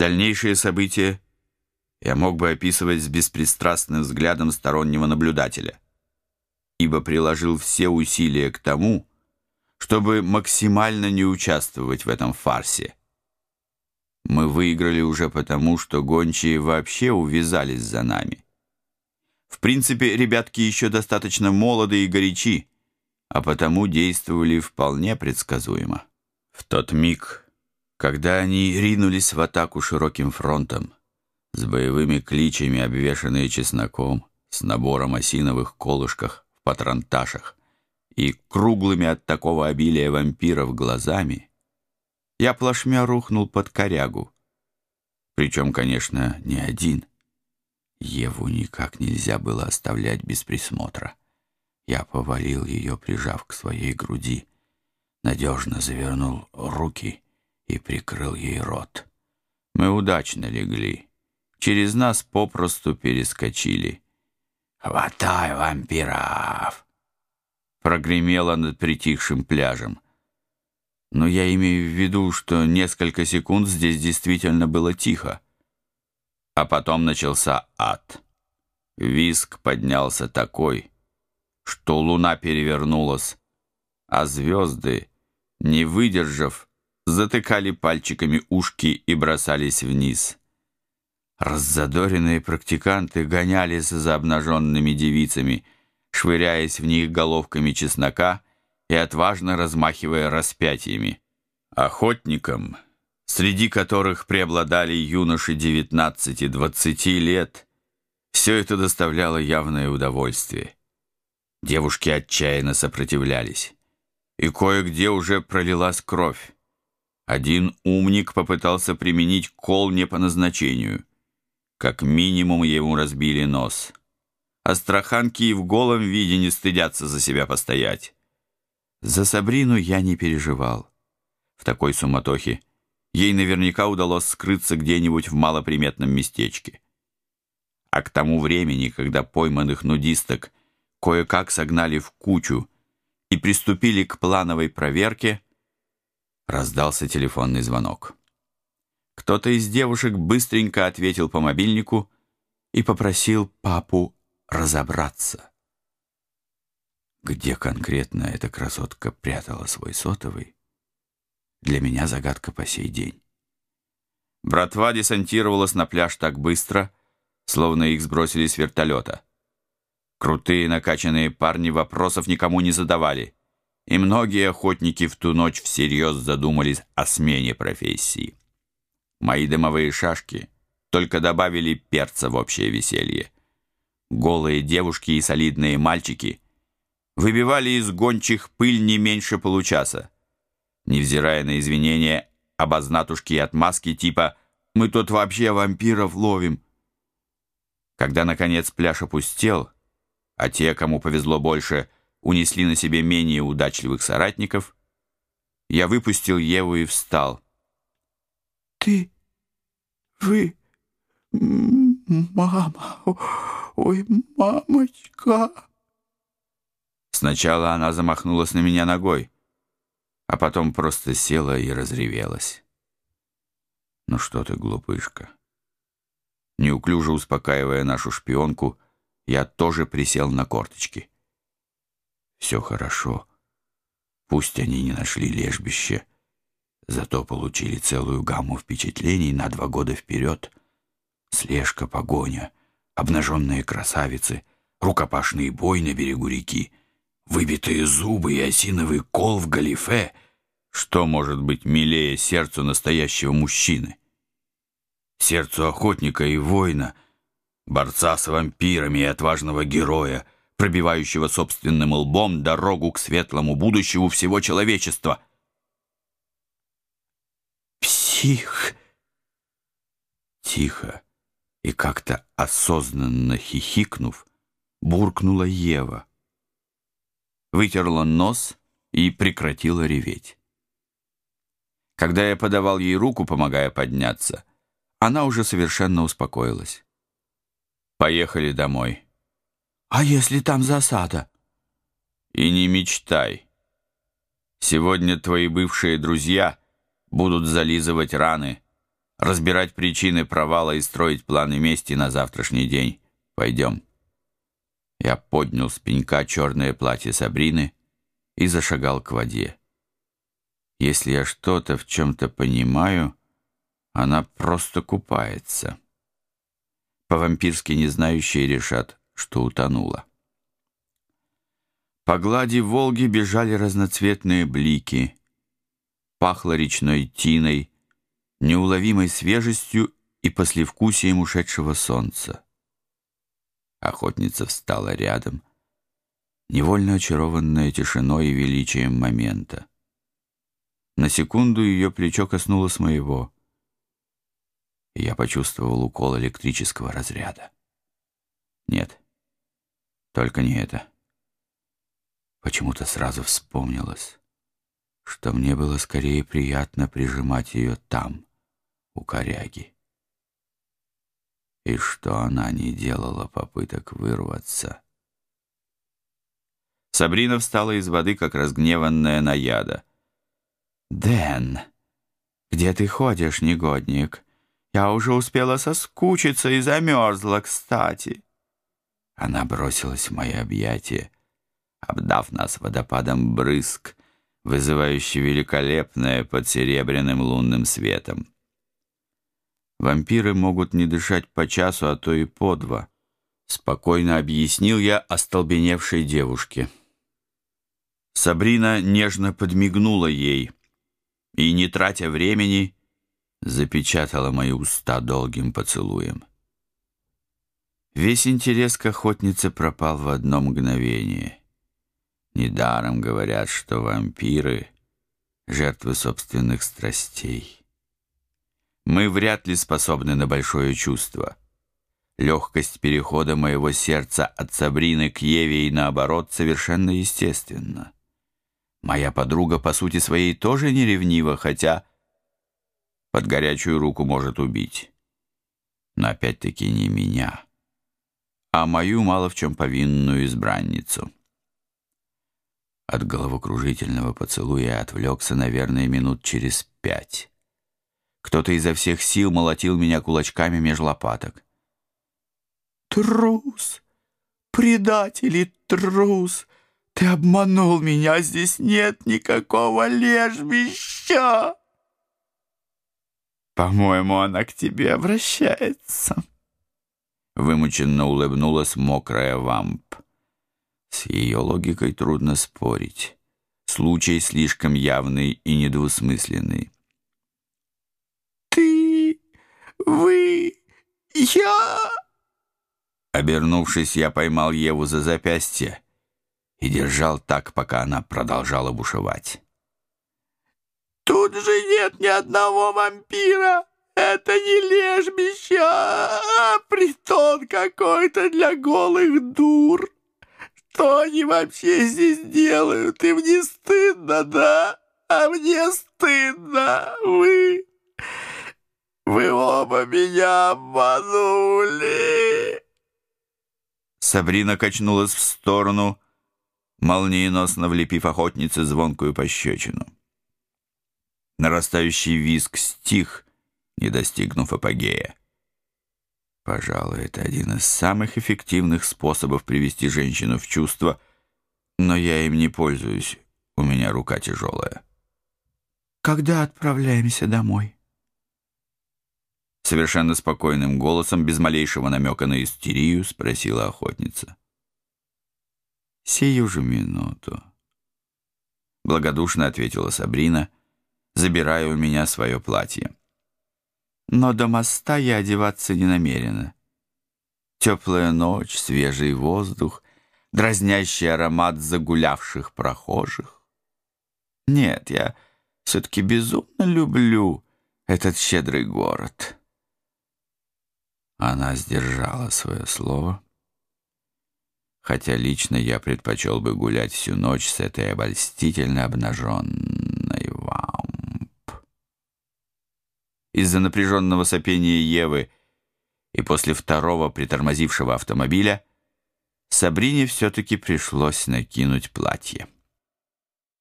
Дальнейшие события я мог бы описывать с беспристрастным взглядом стороннего наблюдателя, ибо приложил все усилия к тому, чтобы максимально не участвовать в этом фарсе. Мы выиграли уже потому, что гончие вообще увязались за нами. В принципе, ребятки еще достаточно молоды и горячи, а потому действовали вполне предсказуемо. В тот миг, когда они ринулись в атаку широким фронтом, с боевыми кличами, обвешанные чесноком, с набором осиновых колышках в патронташах и круглыми от такого обилия вампиров глазами, я плашмя рухнул под корягу. Причем, конечно, не один. Еву никак нельзя было оставлять без присмотра. Я повалил ее, прижав к своей груди, надежно завернул руки и прикрыл ей рот. Мы удачно легли. Через нас попросту перескочили. «Хватай вампиров!» Прогремело над притихшим пляжем. Но я имею в виду, что несколько секунд здесь действительно было тихо. А потом начался ад. Виск поднялся такой, что луна перевернулась, а звезды, не выдержав, затыкали пальчиками ушки и бросались вниз. Раззадоренные практиканты гонялись за обнаженными девицами, швыряясь в них головками чеснока и отважно размахивая распятиями. Охотникам, среди которых преобладали юноши 19-20 лет, все это доставляло явное удовольствие. Девушки отчаянно сопротивлялись, и кое-где уже пролилась кровь. Один умник попытался применить кол не по назначению. Как минимум ему разбили нос. Астраханки и в голом виде не стыдятся за себя постоять. За Сабрину я не переживал. В такой суматохе ей наверняка удалось скрыться где-нибудь в малоприметном местечке. А к тому времени, когда пойманных нудисток кое-как согнали в кучу и приступили к плановой проверке, раздался телефонный звонок. Кто-то из девушек быстренько ответил по мобильнику и попросил папу разобраться. Где конкретно эта красотка прятала свой сотовый, для меня загадка по сей день. Братва десантировалась на пляж так быстро, словно их сбросили с вертолета. Крутые накачанные парни вопросов никому не задавали, и многие охотники в ту ночь всерьез задумались о смене профессии. Мои дымовые шашки только добавили перца в общее веселье. Голые девушки и солидные мальчики выбивали из гончих пыль не меньше получаса, невзирая на извинения обознатушки и отмазки типа «Мы тут вообще вампиров ловим». Когда, наконец, пляж опустел, а те, кому повезло больше, унесли на себе менее удачливых соратников, я выпустил Еву и встал. «Ты... вы... мама... ой, мамочка...» Сначала она замахнулась на меня ногой, а потом просто села и разревелась. «Ну что ты, глупышка?» Неуклюже успокаивая нашу шпионку, я тоже присел на корточки. Все хорошо. Пусть они не нашли лежбище, зато получили целую гамму впечатлений на два года вперед. Слежка, погоня, обнаженные красавицы, рукопашный бой на берегу реки, выбитые зубы и осиновый кол в галифе. Что может быть милее сердцу настоящего мужчины? Сердцу охотника и воина — борца с вампирами и отважного героя, пробивающего собственным лбом дорогу к светлому будущему всего человечества. «Псих!» Тихо и как-то осознанно хихикнув, буркнула Ева. Вытерла нос и прекратила реветь. Когда я подавал ей руку, помогая подняться, она уже совершенно успокоилась. Поехали домой. А если там засада? И не мечтай. Сегодня твои бывшие друзья будут зализывать раны, разбирать причины провала и строить планы мести на завтрашний день. Пойдем. Я поднял с пенька черное платье Сабрины и зашагал к воде. Если я что-то в чем-то понимаю, она просто купается. По-вампирски незнающие решат, что утонула. По глади Волги бежали разноцветные блики. Пахло речной тиной, неуловимой свежестью и послевкусием ушедшего солнца. Охотница встала рядом, невольно очарованная тишиной и величием момента. На секунду ее плечо коснулось моего, и я почувствовал укол электрического разряда. Нет, только не это. Почему-то сразу вспомнилось, что мне было скорее приятно прижимать ее там, у коряги и что она не делала попыток вырваться. Сабрина встала из воды, как разгневанная наяда. «Дэн, где ты ходишь, негодник? Я уже успела соскучиться и замерзла, кстати». Она бросилась в мои объятия, обдав нас водопадом брызг, вызывающий великолепное под серебряным лунным светом. Вампиры могут не дышать по часу, а то и по два. Спокойно объяснил я остолбеневшей девушке. Сабрина нежно подмигнула ей и, не тратя времени, запечатала мои уста долгим поцелуем. Весь интерес к охотнице пропал в одно мгновение. Недаром говорят, что вампиры — жертвы собственных страстей. Мы вряд ли способны на большое чувство. Легкость перехода моего сердца от Сабрины к Еве и наоборот совершенно естественна. Моя подруга по сути своей тоже не ревнива, хотя под горячую руку может убить. Но опять-таки не меня, а мою мало в чем повинную избранницу. От головокружительного поцелуя отвлекся, наверное, минут через пять. Кто-то изо всех сил молотил меня кулачками меж лопаток. «Трус! Предатель и трус! Ты обманул меня, здесь нет никакого лежбища!» «По-моему, она к тебе обращается!» Вымученно улыбнулась мокрая вамп. С ее логикой трудно спорить. Случай слишком явный и недвусмысленный. Вы... я...» Обернувшись, я поймал Еву за запястье и держал так, пока она продолжала бушевать. «Тут же нет ни одного вампира! Это не лежбище, а притон какой-то для голых дур! Что они вообще здесь делают? Им не стыдно, да? А мне стыдно! Вы...» Вы оба меня обманули!» Сабрина качнулась в сторону, молниеносно влепив охотнице звонкую пощечину. Нарастающий визг стих, не достигнув апогея. Пожалуй, это один из самых эффективных способов привести женщину в чувство, но я им не пользуюсь, у меня рука тяжелая. «Когда отправляемся домой?» Совершенно спокойным голосом, без малейшего намека на истерию, спросила охотница. «Сию же минуту», — благодушно ответила Сабрина, забирая у меня свое платье. «Но до моста я одеваться не намерена. Теплая ночь, свежий воздух, дразнящий аромат загулявших прохожих. Нет, я все-таки безумно люблю этот щедрый город». Она сдержала свое слово, хотя лично я предпочел бы гулять всю ночь с этой обольстительно обнаженной вамп. Из-за напряженного сопения Евы и после второго притормозившего автомобиля Сабрине все-таки пришлось накинуть платье.